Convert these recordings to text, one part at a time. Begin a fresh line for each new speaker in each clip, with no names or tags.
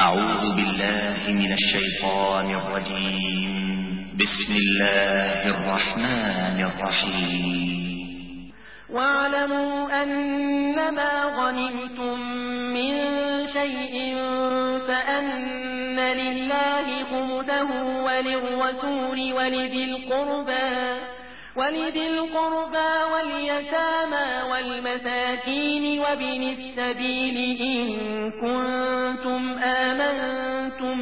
أعوذ بالله من الشيطان الرجيم. بسم الله الرحمن الرحيم.
واعلموا أنما غنمتم من شيء فأن لله خمده وللرسول ولذي القربى. ولذي القربى واليتامى والمساكين وبن السبيل إن كنتم آمنتم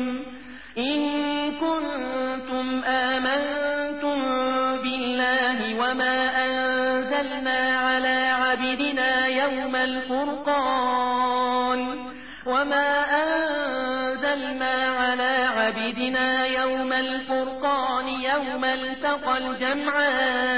إن كنتم آمنتم بالله وما أنزلنا على عبدنا يوم الفرقان وما أنزلنا على عبدنا يوم الفرقان يوم التقى الجمعان.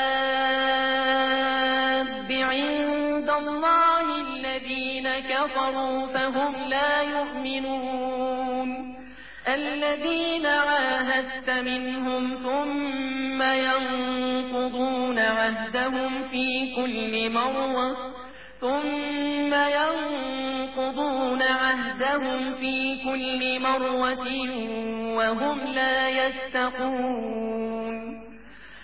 كفروا فهم لا يؤمنون. الذين عاهدت منهم ثم ينقضون عهدهم في كل مرة ثم ينقضون عهدهم في كل مرة وهم لا يستقون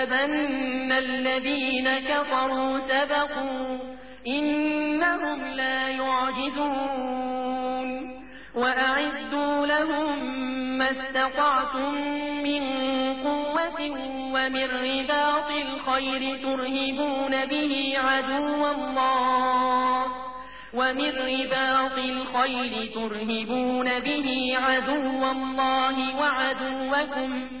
يحسبن الذين كفروا سبقوا إنهم لا يعجزون وأعدوا لهم ما استطعتم من قوة ومن رباط الخير ترهبون به عدو الله ومن رباط الخير ترهبون به عدو الله وعدوكم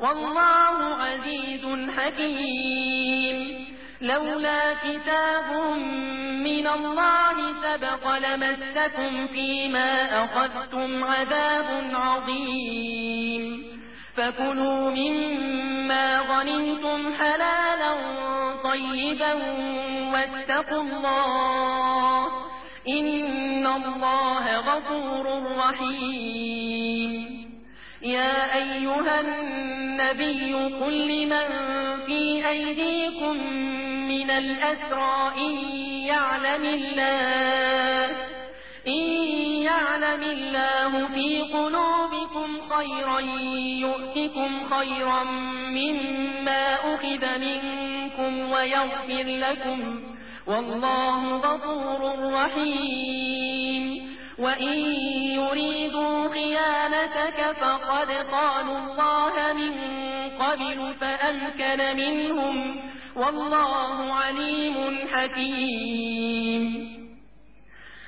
والله عزيز حكيم. لولا كتاب من الله سبق لمستكم فيما أخذتم عذاب عظيم. فكلوا مما غنمتم حلالا طيبا واتقوا الله. إن الله غفور رحيم. يا أيها النبي قل لمن في أيديكم من الأسرى إن يعلم الله إن يعلم الله في قلوبكم خيرا يؤتكم خيرا مما أخذ منكم ويغفر لكم والله غفور رحيم. وإن يريدوا خيانتك فقد قالوا الله من قبل فأمكن منهم والله عليم حكيم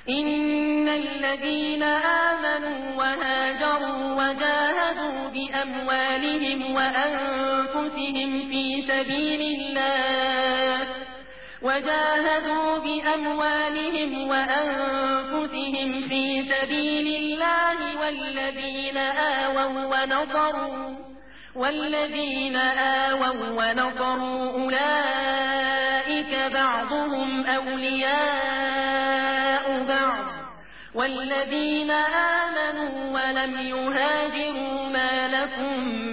إن الذين آمنوا وهاجروا وجاهدوا بأموالهم وأنفسهم في سبيل الله وجاهدوا بأموالهم وأنفسهم في سبيل الله والذين آووا ونصروا والذين آووا ونصروا أولئك بعضهم أولياء بعض والذين آمنوا ولم يهاجروا ما لكم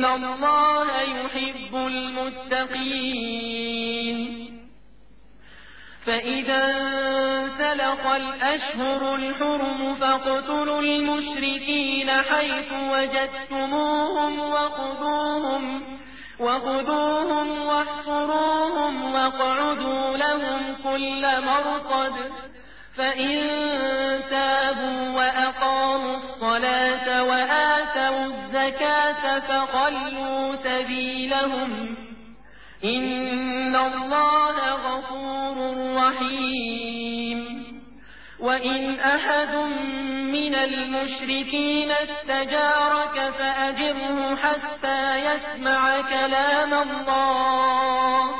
إن الله يحب المتقين فإذا انسلق الأشهر الحرم فاقتلوا المشركين حيث وجدتموهم وخذوهم وخذوهم واحصروهم واقعدوا لهم كل مرصد فإن تابوا وأقاموا الصلاة وآتوا الزكاة فخلوا سبيلهم إن الله غفور رحيم وإن أحد من المشركين استجارك فأجره حتى يسمع كلام الله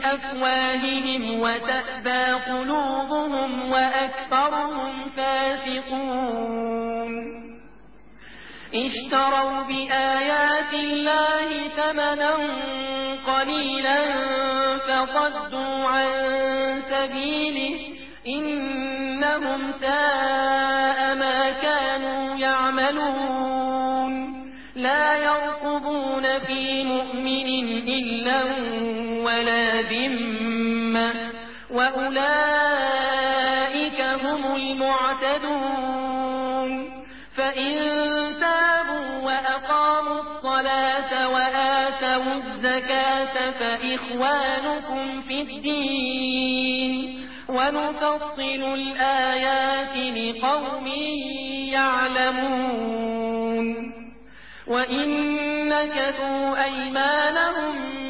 بأفواههم وتأبى قلوبهم وأكثرهم فاسقون. اشتروا بآيات الله ثمنا قليلا فصدوا عن سبيله إنهم ساء وأولئك هم المعتدون فإن تابوا وأقاموا الصلاة وآتوا الزكاة فإخوانكم في الدين ونفصل الآيات لقوم يعلمون وإن نكثوا أيمانهم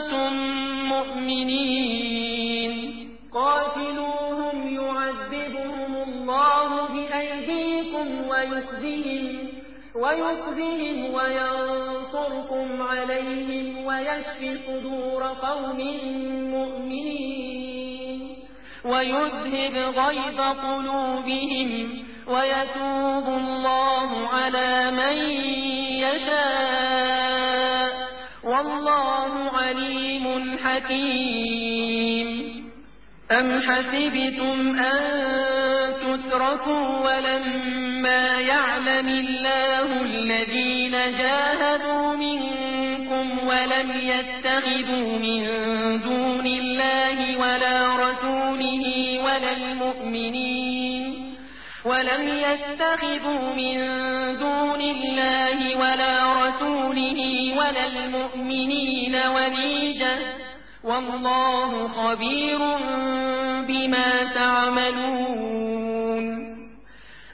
بأيديكم ويخزهم ويخزهم وينصركم عليهم ويشفي صدور قوم مؤمنين. ويذهب غيظ قلوبهم ويتوب الله على من يشاء. والله عليم حكيم. أم حسبتم أن تتركوا يعلم الله الذين جاهدوا منكم ولم يتخذوا من دون الله ولا رسوله ولا المؤمنين ولم يتخذوا من دون الله ولا رسوله ولا المؤمنين وليجا والله خبير بما تعملون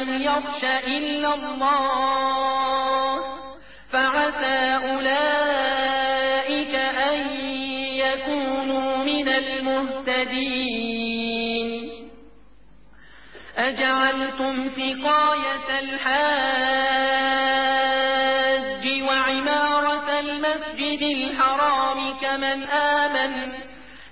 ولم يخش إلا الله. فعسى أولئك أن يكونوا من المهتدين. أجعلتم سقاية الحاج وعمارة المسجد الحرام كمن آمن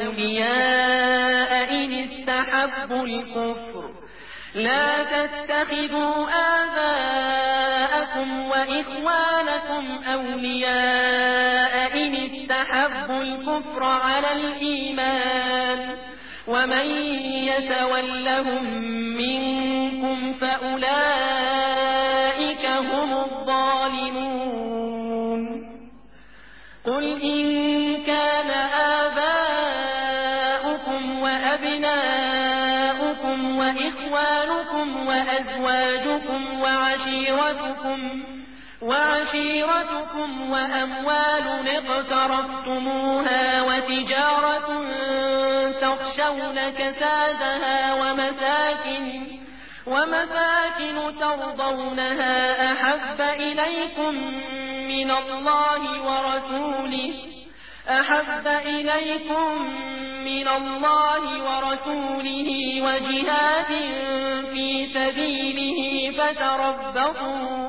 أولياء إن استحبوا الكفر. لا تتخذوا آباءكم وإخوانكم أولياء إن استحبوا الكفر على الإيمان. ومن يتولهم منكم فأولئك هم الظالمون. وعشيرتكم وأموال اقترفتموها وتجارة تخشون كسادها ومساكن ومساكن ترضونها أحب إليكم من الله ورسوله أحب إليكم من الله ورسوله وجهاد في سبيله فتربصوا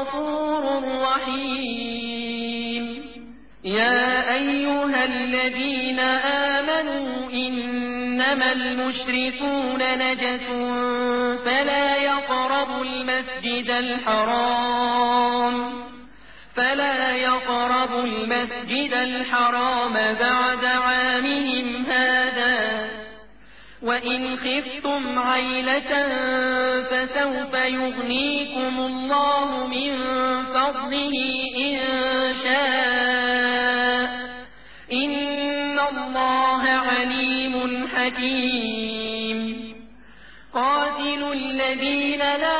غفور رحيم. يا أيها الذين آمنوا إنما المشركون نجس فلا يقربوا المسجد الحرام فلا يقربوا المسجد الحرام بعد عامهم وإن خفتم عيلة فسوف يغنيكم الله من فضله إن شاء إن الله عليم حكيم قاتل الذين لا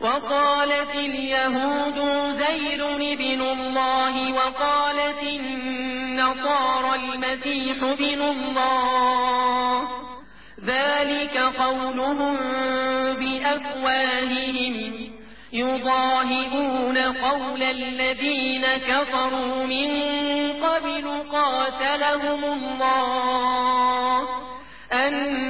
وقالت اليهود زير بن الله وقالت النصارى المسيح بن الله. ذلك قولهم بأفواههم. يضاهئون قول الذين كفروا من قبل قاتلهم الله. أنا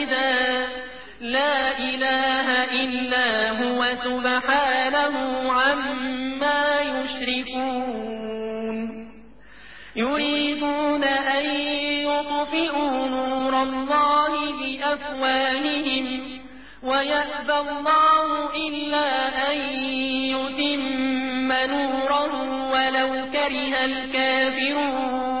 لا إله إلا هو سبحانه عما يشركون. يريدون أن يطفئوا نور الله بأفواههم ويأبى الله إلا أن يتم نوره ولو كره الكافرون.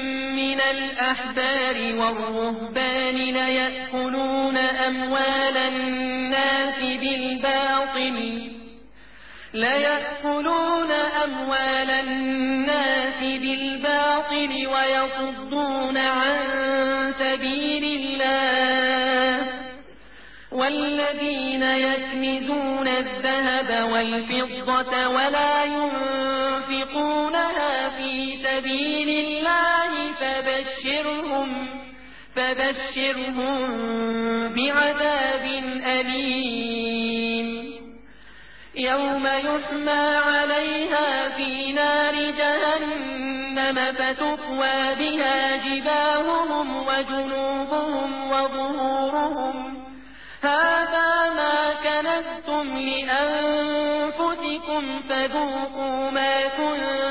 الأحبار والرهبان ليأكلون أموال الناس بالباطل. ليأكلون أموال الناس بالباطل ويصدون عن سبيل الله. والذين يكنزون الذهب والفضة ولا ينفقونها في فبشرهم فبشرهم بعذاب أليم. يوم يحمى عليها في نار جهنم فتقوى بها جباههم وجنوبهم وظهورهم. هذا ما كنتم لأنفسكم فذوقوا ما كنتم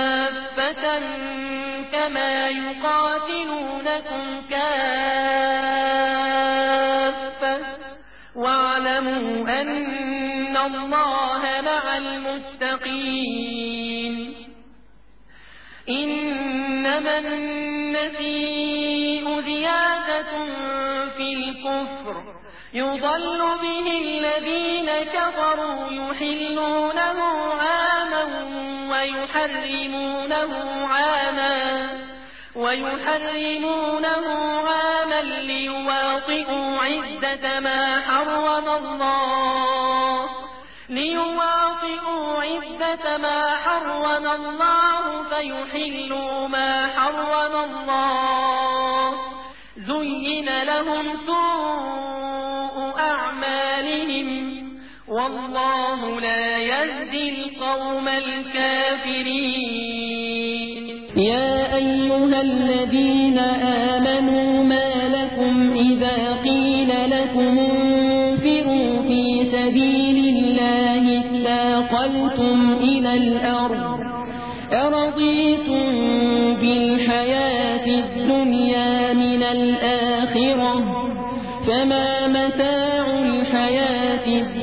كما يقاتلونكم كافة. واعلموا أن الله مع المتقين. إنما النسيء زيادة في الكفر. يضل به الذين كفروا يحلونه عاما ويحرمونه عاما ويحرمونه عاما ليواطئوا عدة ما حرم الله ليواطئوا عدة ما حرم الله فيحلوا ما حرم الله زين لهم سوء والله لا يهدي القوم الكافرين.
يا أيها الذين آمنوا ما لكم إذا قيل لكم انفروا في سبيل الله اتاقلتم إلى الأرض أرضيتم بالحياة الدنيا من الآخرة فما متاع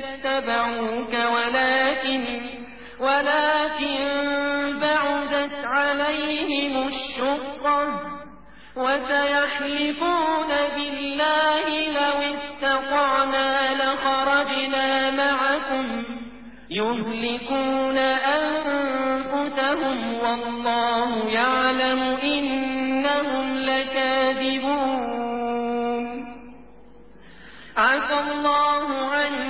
قاصدا لاتبعوك ولكن ولكن بعدت عليهم الشقة وسيحلفون بالله لو استطعنا لخرجنا معكم يهلكون أنفسهم والله يعلم إنهم لكاذبون. عفى الله عنك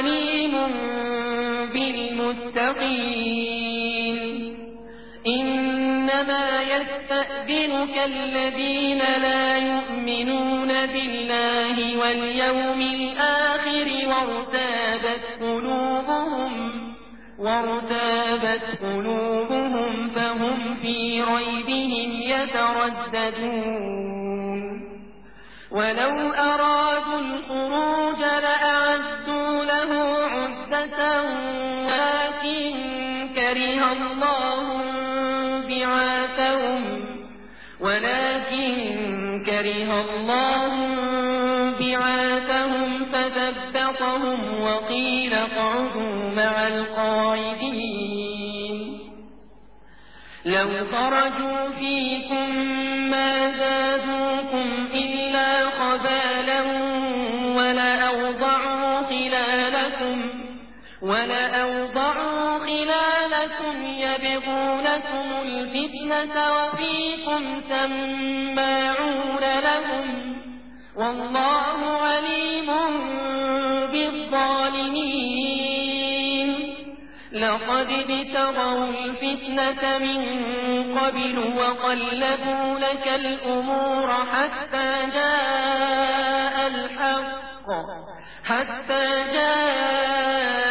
يستأذنك الذين لا يؤمنون بالله واليوم الآخر وارتابت قلوبهم وارتابت قلوبهم فهم في ريبهم يترددون. ولو أرادوا الخروج لأعدوا له عدة ولكن كره الله كره الله بعاثهم فثبطهم وقيل اقعدوا مع القاعدين لو خرجوا فيكم ما زادوكم إلا خبالا ولأوضعوا خلالكم ولأوضعوا خلالكم يبغونكم وفيكم سماعون لهم والله عليم بالظالمين لقد ابتغوا الفتنة من قبل وقلبوا لك الأمور حتى جاء الحق حتى جاء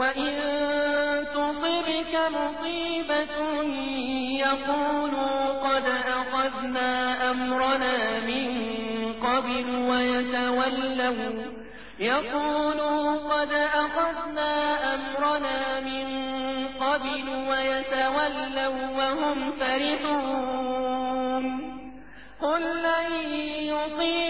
وإن تصبك مصيبة يقولوا قد أخذنا أمرنا من قبل ويتولوا يقولوا قد أخذنا أمرنا من قبل ويتولوا وهم فرحون قل لن يصيبنا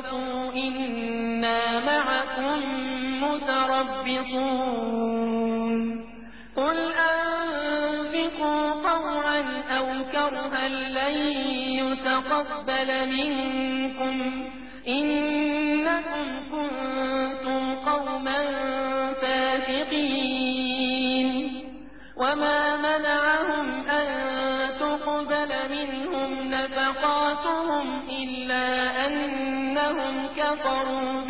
فتربصوا إنا معكم متربصون. قل أنفقوا طوعا أو كرها لن يتقبل منكم. إنكم كفروا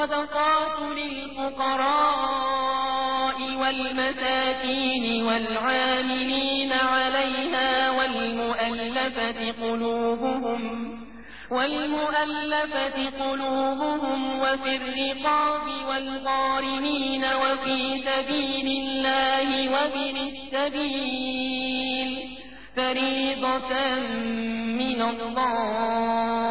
الصدقات للفقراء والمساكين والعاملين عليها والمؤلفة قلوبهم والمؤلفة قلوبهم وفي الرقاب والغارمين وفي سبيل الله وابن السبيل فريضة من الله.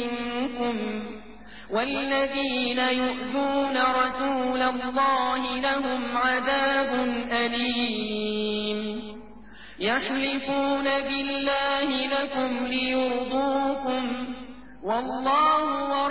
والذين يؤذون رسول الله لهم عذاب أليم. يحلفون بالله لكم ليرضوكم. والله ورسوله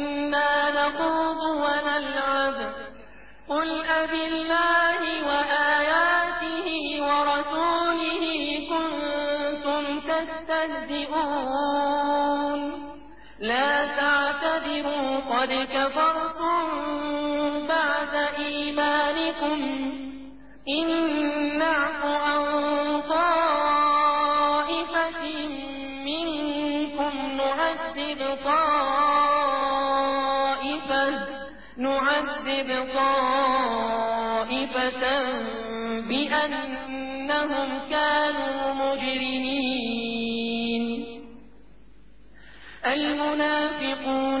قد كفرتم بعد إيمانكم إن نعف عن طائفة منكم نعذب طائفة نعذب طائفة بأنهم كانوا مجرمين. المنافقون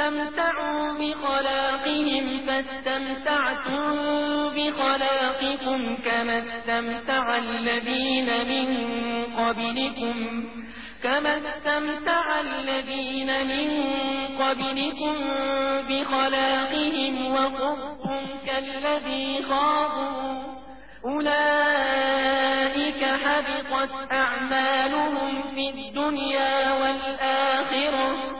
فاستمتعوا بخلاقهم فاستمتعتم بخلاقكم كما استمتع الذين من قبلكم كما استمتع الذين من قبلكم بخلاقهم وخضتم كالذي خاضوا. أولئك حبطت أعمالهم في الدنيا والآخرة.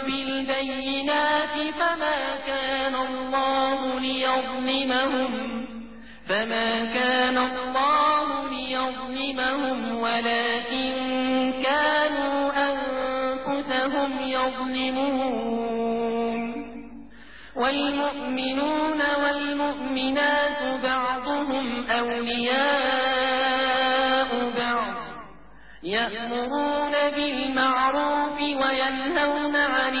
بالبينات فما كان الله ليظلمهم فما كان الله ليظلمهم ولكن كانوا أنفسهم يظلمون. والمؤمنون والمؤمنات بعضهم أولياء بعض يأمرون بالمعروف وينهون عن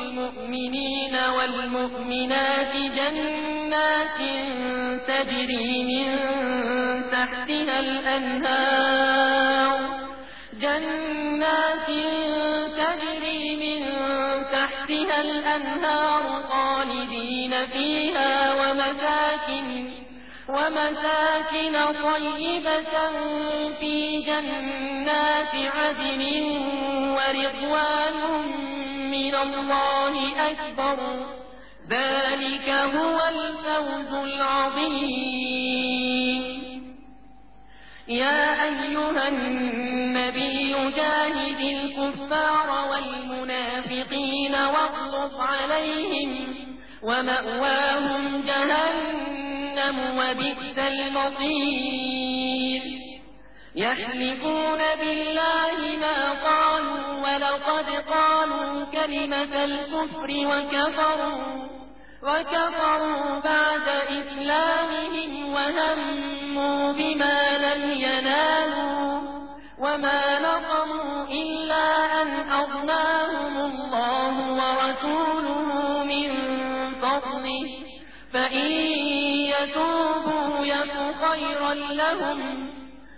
المؤمنين والمؤمنات جنات تجري من تحتها الأنهار. جنات تجري من تحتها الأنهار خالدين فيها ومساكن ومساكن طيبة في جنات عدن ورضوان من الله أكبر. ذلك هو الفوز العظيم. يا أيها النبي جاهد الكفار والمنافقين واغلط عليهم ومأواهم جهنم وبئس المصير. يحلفون بالله ما قالوا ولقد قالوا كلمة الكفر وكفروا وكفروا بعد إسلامهم وهموا بما لم ينالوا وما نقموا إلا أن أغناهم الله ورسوله من فضله فإن يتوبوا يك خيرا لهم.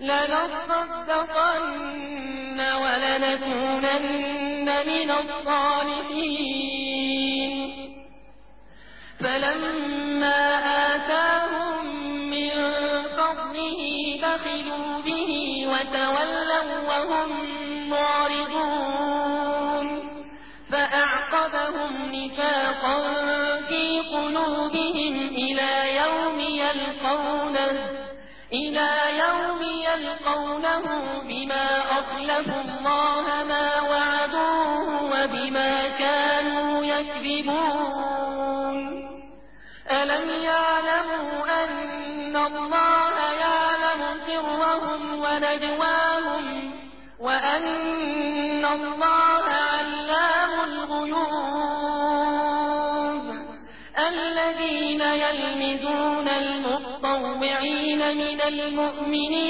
لنصدقن ولنكونن من الصالحين. فلما آتاهم من فضله بخلوا به وتولوا وهم معرضون. يلقونه بما أخلفوا الله ما وعدوه وبما كانوا يكذبون. ألم يعلموا أن الله يعلم سرهم ونجواهم وأن الله علام الغيوب؟ الذين يلمزون المطوعين من المؤمنين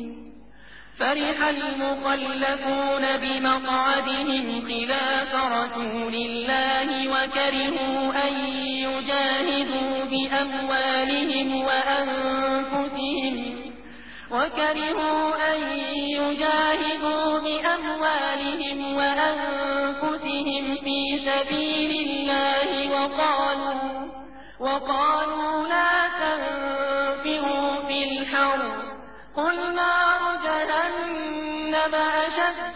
فرح المخلفون بمقعدهم خلاف رسول الله وكرهوا أن يجاهدوا بأموالهم وأنفسهم وكرهوا أن يجاهدوا بأموالهم وأنفسهم في سبيل الله وقالوا وقالوا لا تنفروا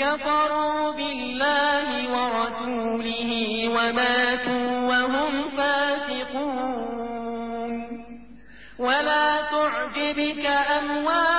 كفروا بالله ورسوله وماتوا وهم فاسقون. ولا تعجبك أموالهم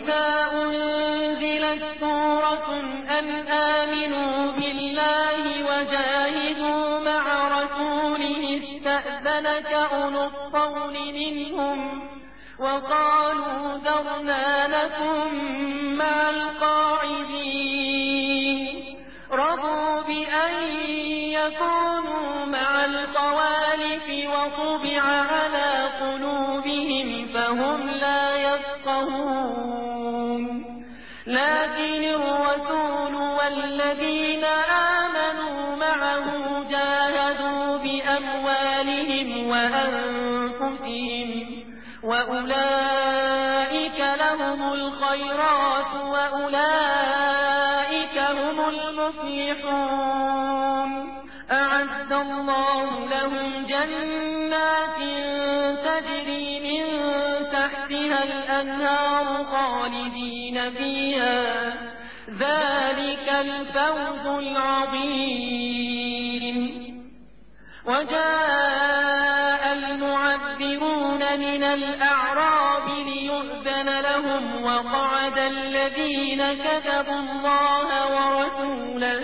وإذا أنزلت سورة أن آمنوا بالله وجاهدوا مع رسوله استأذنك أولو الطول منهم وقالوا ذرنا لكم مع القاعدين رضوا بأن يكونوا مع الخوالف وطبع على قلوبهم فهم وأولئك لهم الخيرات وأولئك هم المفلحون. أعد الله لهم جنات تجري من تحتها الأنهار خالدين فيها. ذلك الفوز العظيم. وجاء المعذرون من الأعراب كذبوا الله ورسوله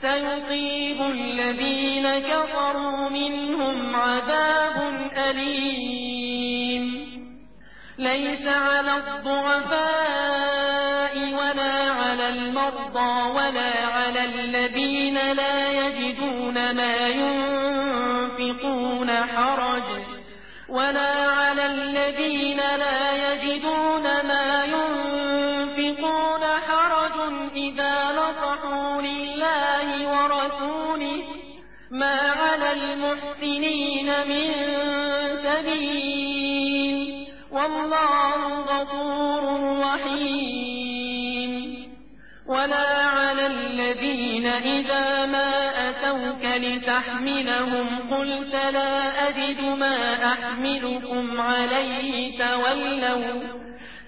سيصيب الذين كفروا منهم عذاب أليم. ليس على الضعفاء ولا على المرضى ولا على الذين لا يجدون ما ينفقون حرج ولا من سبيل والله غفور رحيم. ولا على الذين إذا ما أتوك لتحملهم قلت لا أجد ما أحملكم عليه تولوا